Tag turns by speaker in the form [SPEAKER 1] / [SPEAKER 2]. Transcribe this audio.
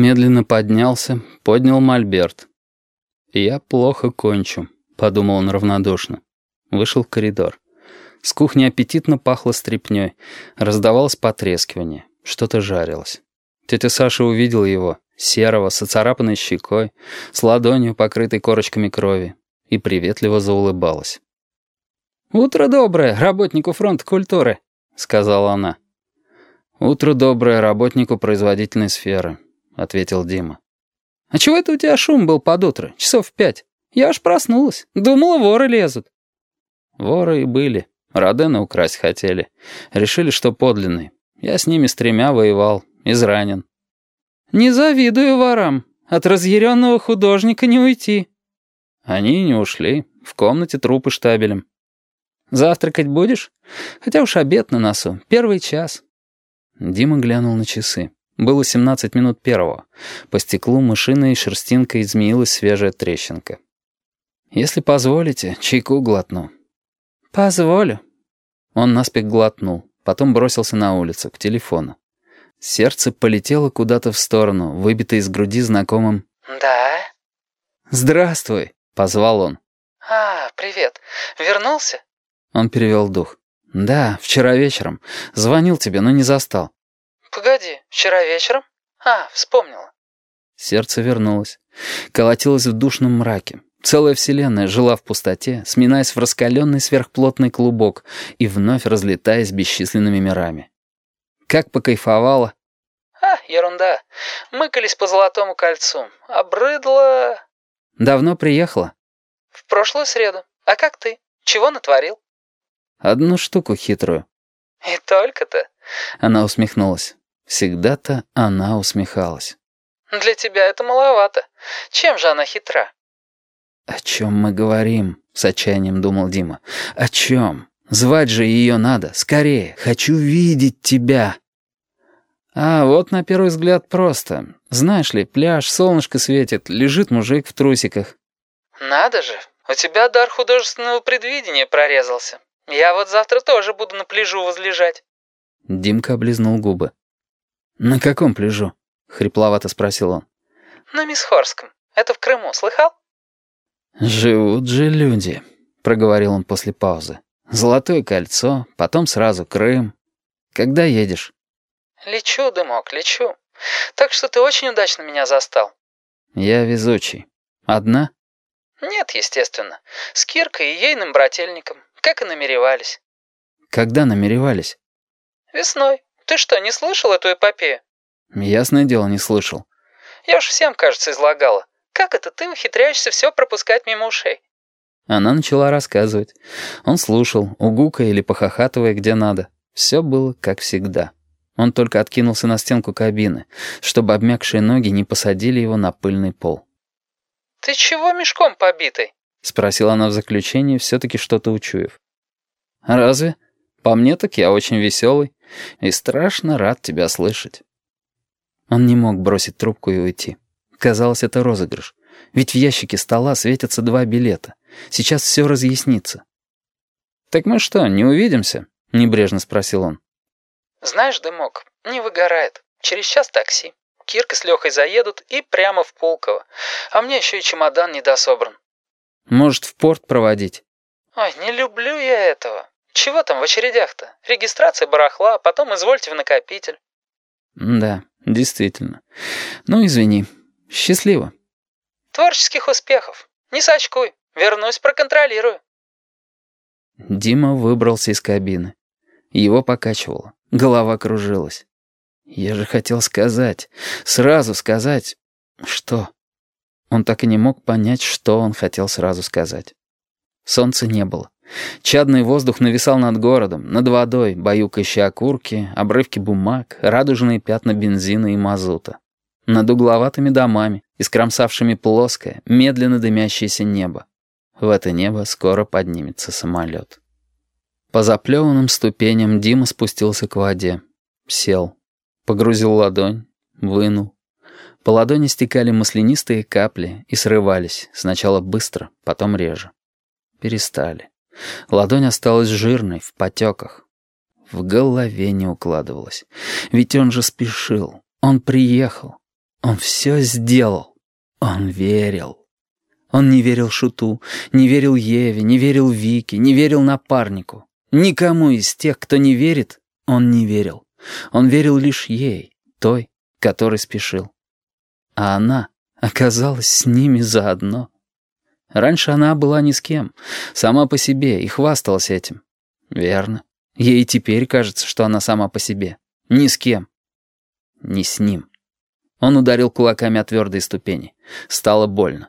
[SPEAKER 1] медленно поднялся, поднял мольберт. «Я плохо кончу», — подумал он равнодушно. Вышел в коридор. С кухни аппетитно пахло стряпнёй. Раздавалось потрескивание. Что-то жарилось. Тетя Саша увидела его, серого, с оцарапанной щекой, с ладонью, покрытой корочками крови, и приветливо заулыбалась. «Утро доброе, работнику фронта культуры», — сказала она. «Утро доброе работнику производительной сферы», — ответил Дима. «А чего это у тебя шум был под утро, часов в пять? Я аж проснулась, думала, воры лезут». Воры и были. Родена украсть хотели. Решили, что подлинный. Я с ними с тремя воевал, изранен. «Не завидую ворам. От разъяренного художника не уйти». Они не ушли. В комнате трупы штабелем. «Завтракать будешь? Хотя уж обед на носу. Первый час». Дима глянул на часы. Было 17 минут первого. По стеклу мышиной шерстинкой изменилась свежая трещинка. «Если позволите, чайку глотну». «Позволю». Он наспех глотнул, потом бросился на улицу, к телефону. Сердце полетело куда-то в сторону, выбито из груди знакомым
[SPEAKER 2] «Да?»
[SPEAKER 1] «Здравствуй», — позвал он.
[SPEAKER 2] «А, привет. Вернулся?»
[SPEAKER 1] Он перевел дух. «Да, вчера вечером. Звонил тебе, но не застал».
[SPEAKER 2] «Погоди, вчера вечером? А, вспомнила».
[SPEAKER 1] Сердце вернулось. Колотилось в душном мраке. Целая вселенная жила в пустоте, сминаясь в раскаленный сверхплотный клубок и вновь разлетаясь бесчисленными мирами. Как покайфовала.
[SPEAKER 2] «А, ерунда. Мыкались по Золотому кольцу. Обрыдло...»
[SPEAKER 1] «Давно приехала?»
[SPEAKER 2] «В прошлую среду. А как ты? Чего натворил?»
[SPEAKER 1] «Одну штуку хитрую».
[SPEAKER 2] «И только-то?»
[SPEAKER 1] Она усмехнулась. Всегда-то она усмехалась.
[SPEAKER 2] «Для тебя это маловато. Чем же она хитра?»
[SPEAKER 1] «О чем мы говорим?» — с отчаянием думал Дима. «О чем? Звать же ее надо. Скорее. Хочу видеть тебя». А вот на первый взгляд просто. Знаешь ли, пляж, солнышко светит, лежит мужик в трусиках.
[SPEAKER 2] «Надо же, у тебя дар художественного предвидения прорезался. Я вот завтра тоже буду на пляжу возлежать».
[SPEAKER 1] Димка облизнул губы. «На каком пляжу?» — хрипловато спросил он.
[SPEAKER 2] «На Мисхорском. Это в Крыму, слыхал?»
[SPEAKER 1] «Живут же люди», — проговорил он после паузы. «Золотое кольцо, потом сразу Крым. Когда едешь?»
[SPEAKER 2] «Лечу, дымок, лечу. Так что ты очень удачно меня застал».
[SPEAKER 1] «Я везучий. Одна?»
[SPEAKER 2] «Нет, естественно. С Киркой и ейным брательником, как и намеревались».
[SPEAKER 1] «Когда намеревались?»
[SPEAKER 2] «Весной. Ты что, не слышал эту эпопею?»
[SPEAKER 1] «Ясное дело, не слышал».
[SPEAKER 2] «Я уж всем, кажется, излагала. Как это ты ухитряешься все пропускать мимо ушей?»
[SPEAKER 1] Она начала рассказывать. Он слушал, угукая или похохатывая где надо. Все было как всегда. Он только откинулся на стенку кабины, чтобы обмякшие ноги не посадили его на пыльный пол.
[SPEAKER 2] «Ты чего мешком побитый?»
[SPEAKER 1] — спросила она в заключение, все-таки что-то учуяв. «Разве? По мне так я очень веселый и страшно рад тебя слышать». Он не мог бросить трубку и уйти. Казалось, это розыгрыш. Ведь в ящике стола светятся два билета. Сейчас все разъяснится. «Так мы что, не увидимся?» — небрежно спросил он.
[SPEAKER 2] «Знаешь, дымок, не выгорает. Через час такси. Кирка с Лехой заедут и прямо в Пулково. А мне еще и чемодан недособран».
[SPEAKER 1] «Может, в порт проводить?»
[SPEAKER 2] «Ой, не люблю я этого. Чего там в очередях-то? Регистрация барахла, потом извольте в накопитель».
[SPEAKER 1] «Да, действительно. Ну, извини. Счастливо».
[SPEAKER 2] «Творческих успехов. Не сочкуй. Вернусь, проконтролирую».
[SPEAKER 1] Дима выбрался из кабины. Его покачивало. Голова кружилась. Я же хотел сказать, сразу сказать... Что? Он так и не мог понять, что он хотел сразу сказать. Солнца не было. Чадный воздух нависал над городом, над водой, баюкающие окурки, обрывки бумаг, радужные пятна бензина и мазута. Над угловатыми домами, искромсавшими плоское, медленно дымящееся небо. В это небо скоро поднимется самолет. По заплеванным ступеням Дима спустился к воде. Сел. Погрузил ладонь. Вынул. По ладони стекали маслянистые капли и срывались, сначала быстро, потом реже. Перестали. Ладонь осталась жирной, в потеках. В голове не укладывалось. Ведь он же спешил. Он приехал. Он все сделал. Он верил. Он не верил Шуту, не верил Еве, не верил Вике, не верил напарнику. Никому из тех, кто не верит, он не верил. Он верил лишь ей, той, которой спешил. А она оказалась с ними заодно. Раньше она была ни с кем, сама по себе, и хвасталась этим. Верно. Ей теперь кажется, что она сама по себе. Ни с кем. Не с ним. Он ударил кулаками о твердые ступени. Стало больно.